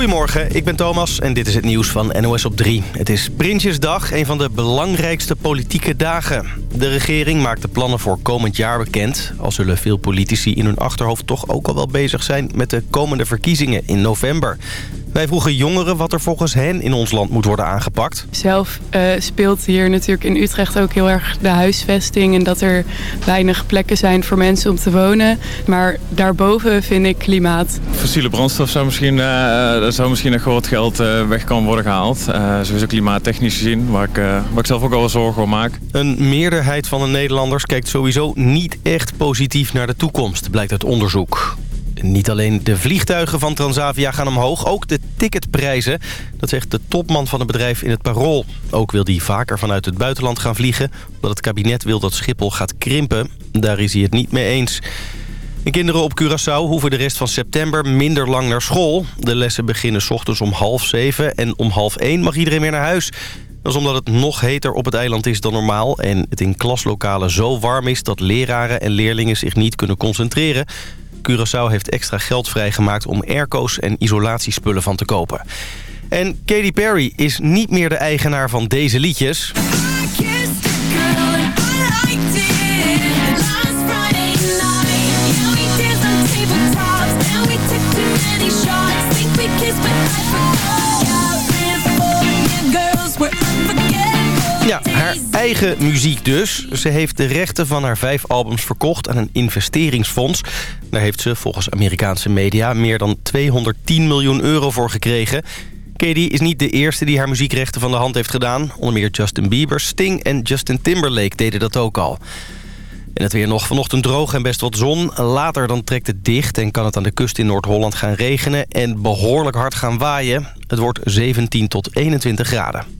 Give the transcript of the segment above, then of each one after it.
Goedemorgen, ik ben Thomas en dit is het nieuws van NOS op 3. Het is Prinsjesdag, een van de belangrijkste politieke dagen. De regering maakt de plannen voor komend jaar bekend. Al zullen veel politici in hun achterhoofd toch ook al wel bezig zijn... met de komende verkiezingen in november. Wij vroegen jongeren wat er volgens hen in ons land moet worden aangepakt. Zelf uh, speelt hier natuurlijk in Utrecht ook heel erg de huisvesting... en dat er weinig plekken zijn voor mensen om te wonen. Maar daarboven vind ik klimaat. Fossiele brandstof zou misschien, uh, zou misschien nog wat geld uh, weg kan worden gehaald. sowieso klimaattechnisch gezien, waar ik, waar ik zelf ook al wel zorgen over maak. Een meerderheid van de Nederlanders kijkt sowieso niet echt positief naar de toekomst, blijkt uit onderzoek. Niet alleen de vliegtuigen van Transavia gaan omhoog, ook de ticketprijzen. Dat zegt de topman van het bedrijf in het Parool. Ook wil hij vaker vanuit het buitenland gaan vliegen... omdat het kabinet wil dat Schiphol gaat krimpen. Daar is hij het niet mee eens. De kinderen op Curaçao hoeven de rest van september minder lang naar school. De lessen beginnen ochtends om half zeven en om half één mag iedereen weer naar huis. Dat is omdat het nog heter op het eiland is dan normaal... en het in klaslokalen zo warm is dat leraren en leerlingen zich niet kunnen concentreren. Curaçao heeft extra geld vrijgemaakt om airco's en isolatiespullen van te kopen. En Katy Perry is niet meer de eigenaar van deze liedjes. Eigen muziek dus. Ze heeft de rechten van haar vijf albums verkocht aan een investeringsfonds. Daar heeft ze volgens Amerikaanse media meer dan 210 miljoen euro voor gekregen. Katy is niet de eerste die haar muziekrechten van de hand heeft gedaan. Onder meer Justin Bieber, Sting en Justin Timberlake deden dat ook al. En het weer nog vanochtend droog en best wat zon. Later dan trekt het dicht en kan het aan de kust in Noord-Holland gaan regenen... en behoorlijk hard gaan waaien. Het wordt 17 tot 21 graden.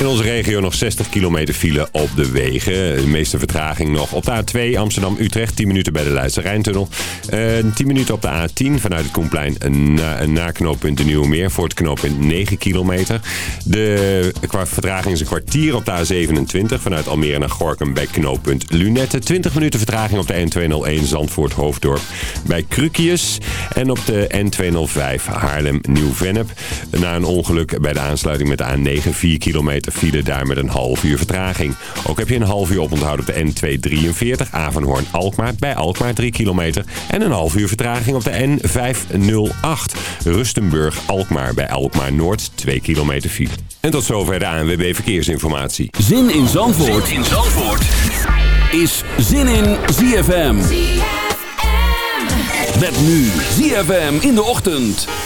In onze regio nog 60 kilometer file op de wegen. De meeste vertraging nog op de A2 Amsterdam-Utrecht. 10 minuten bij de Leidse Rijntunnel. Uh, eh, 10 minuten op de A10 vanuit het Koenplein na, na knooppunt de Nieuwe Meer. Voor het knooppunt 9 kilometer. De vertraging is een kwartier op de A27 vanuit Almere naar Gorkum bij knooppunt Lunette. 20 minuten vertraging op de N201 Zandvoort-Hoofddorp bij Krukius. En op de N205 Haarlem-Nieuw-Vennep. Na een ongeluk bij de aansluiting met de A9 4 kilometer file daar met een half uur vertraging. Ook heb je een half uur oponthoud op de N243 Avanhoorn-Alkmaar bij Alkmaar 3 kilometer. En een half uur vertraging op de N508 Rustenburg-Alkmaar bij Alkmaar-Noord 2 kilometer file. En tot zover de ANWB Verkeersinformatie. Zin in Zandvoort, zin in Zandvoort. is Zin in ZFM. ZFM. Met nu ZFM in de ochtend.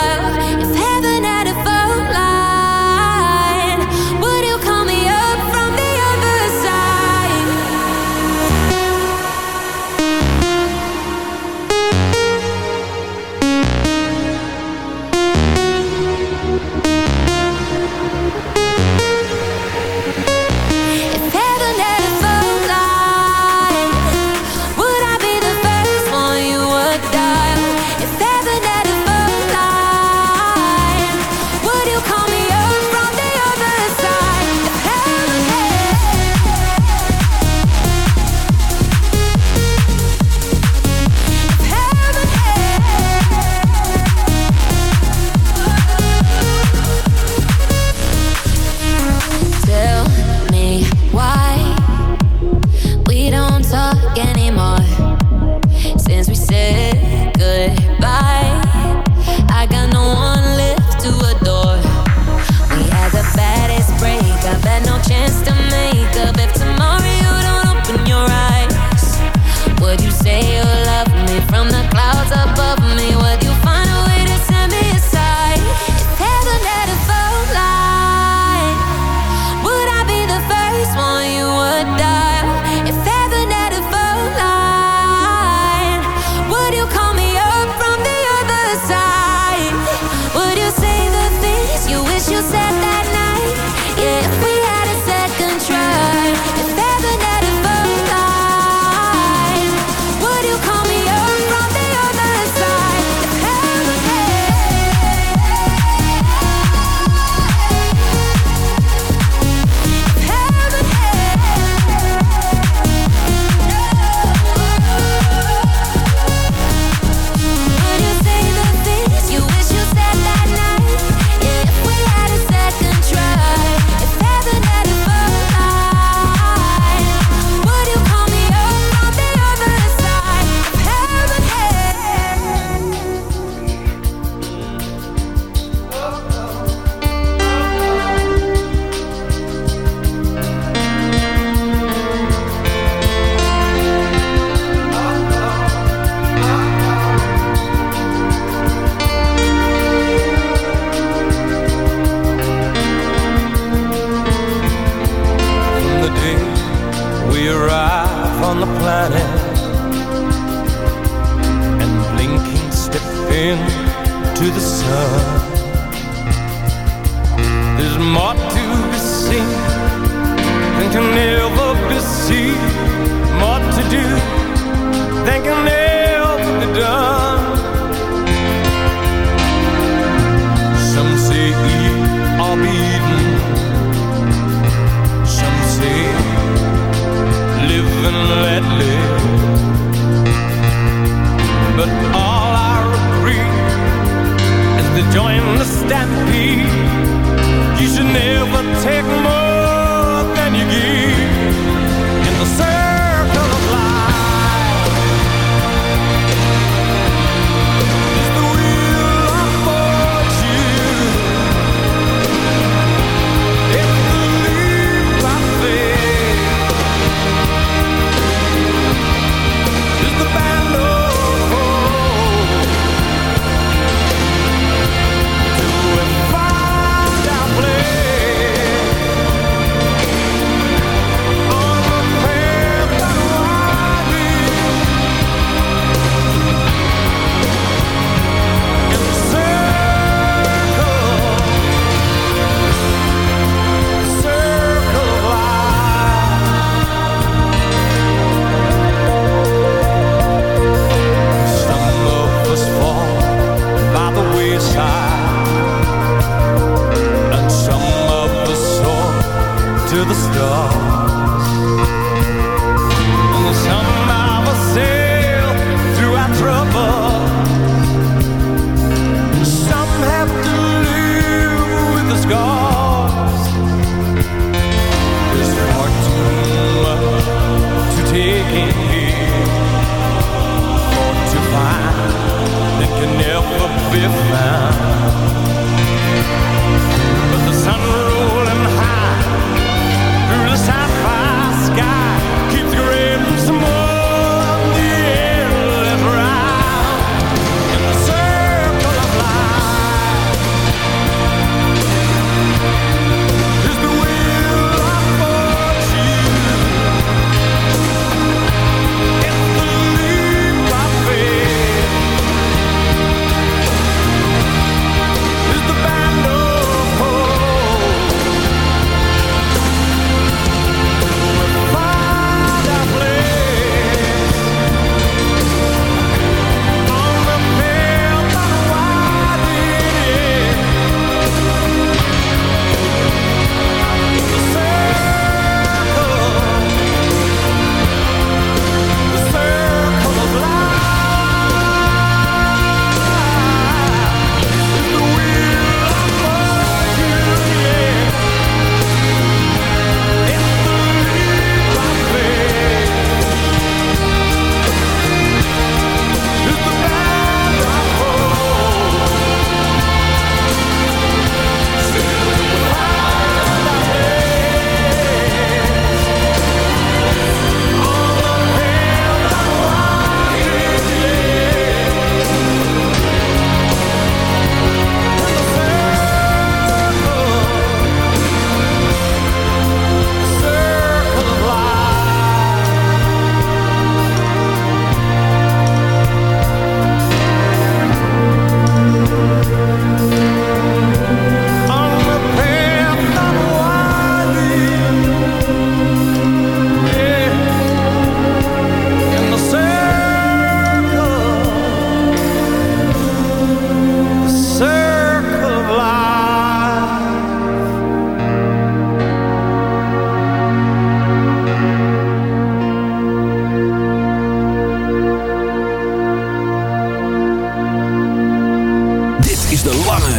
and peace.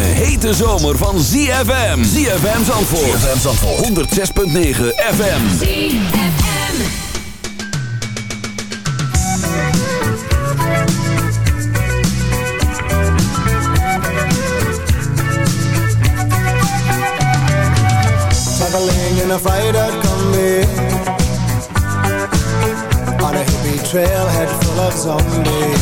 Hete zomer van ZFM. ZFM Zandvoort. ZFM Zandvoort. 106.9 FM. ZFM. Traveling in a freighter combi On a hippie trailhead full of zombies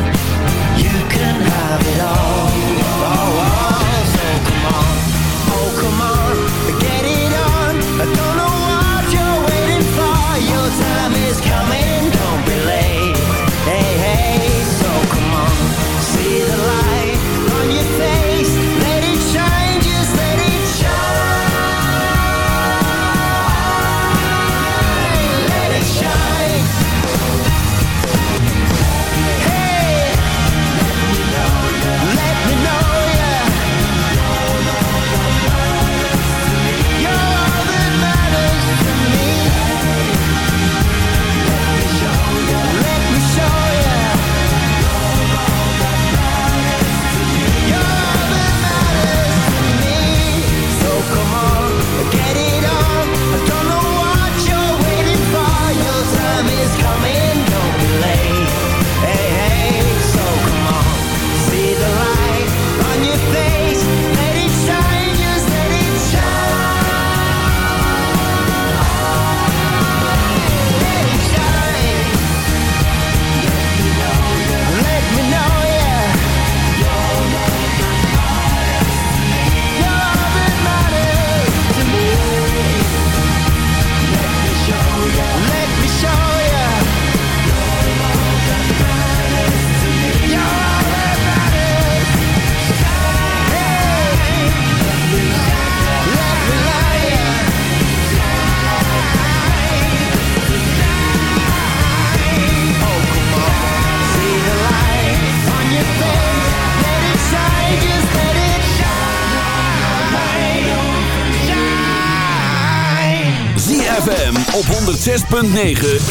You can have it all. 106.9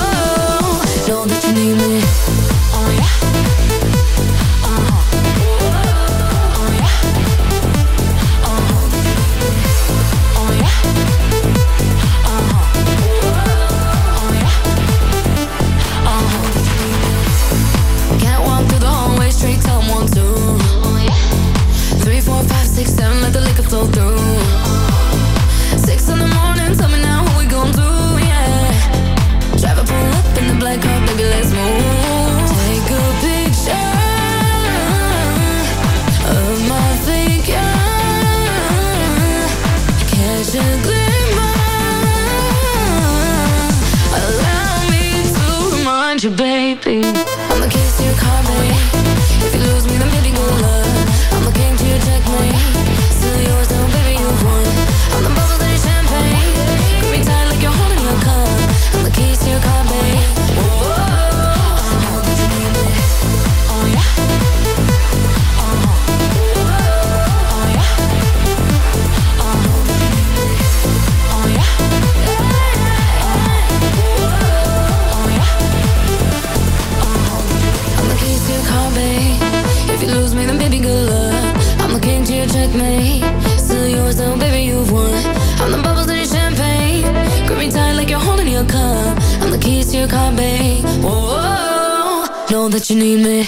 you can't be Whoa, know that you need me.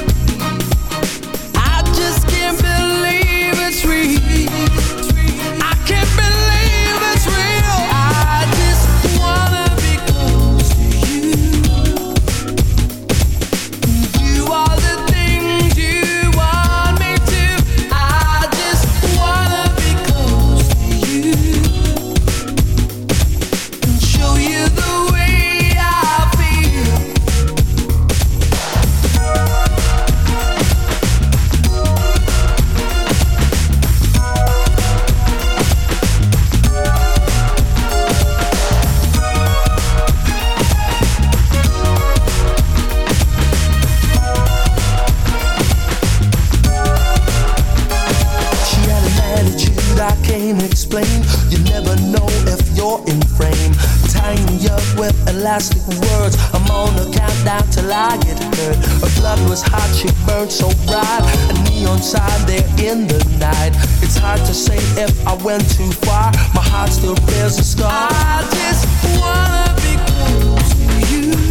In the night. It's hard to say if I went too far. My heart still bears a scar. I just wanna be close to you.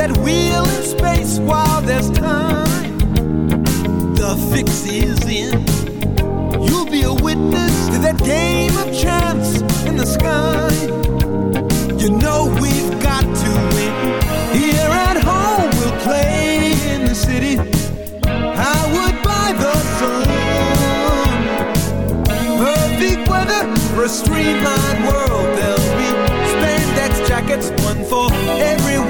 that wheel in space while there's time. The fix is in. You'll be a witness to that game of chance in the sky. You know we've got to win. Here at home, we'll play in the city. I would buy the sun. Perfect weather for a streamlined world. There'll be spandex jackets, one for everyone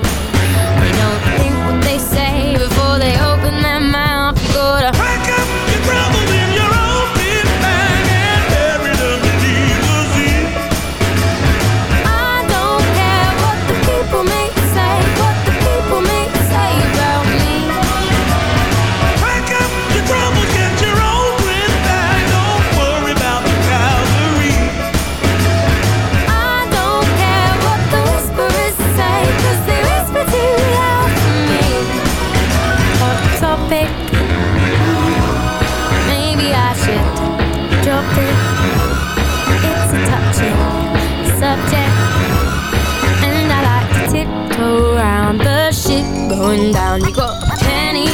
going down. You got a penny,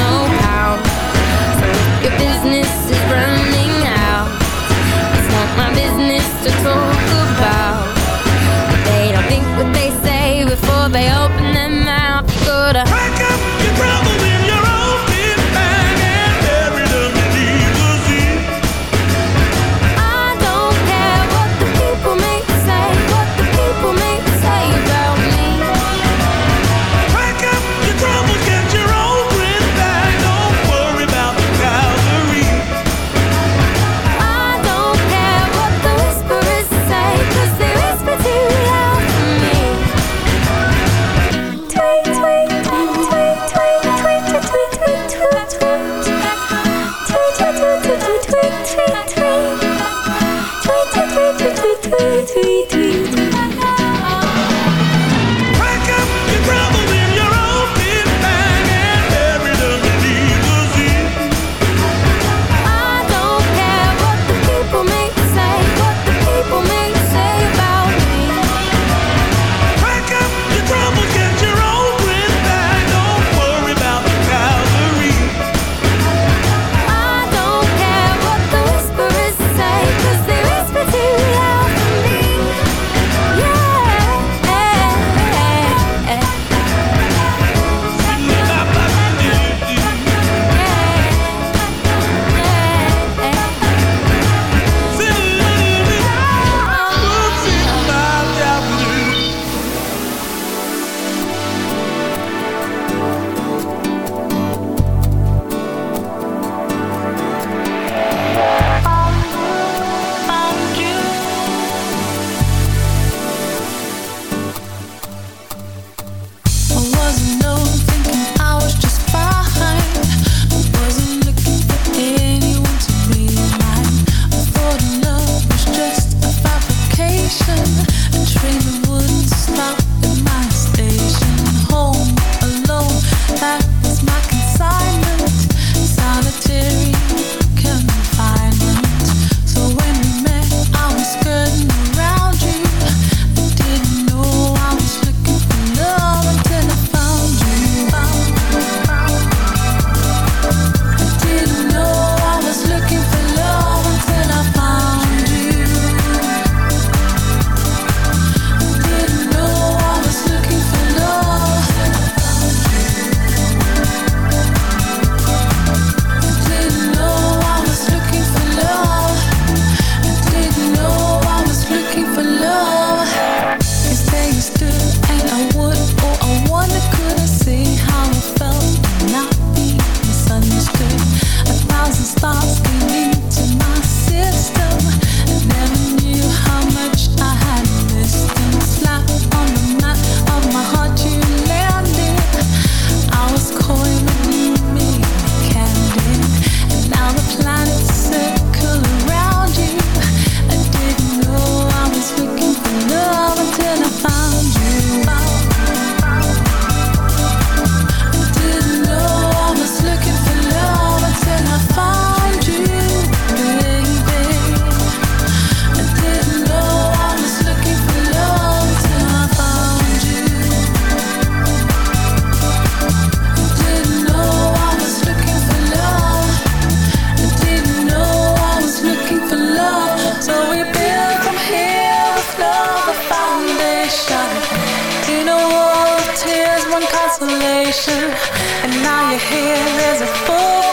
no pound. Your business is running out, it's not my business to talk about. They don't think what they say before they open their mouth. You gotta temptation. Dinner wall tears, one consolation. And now you're here, there's a full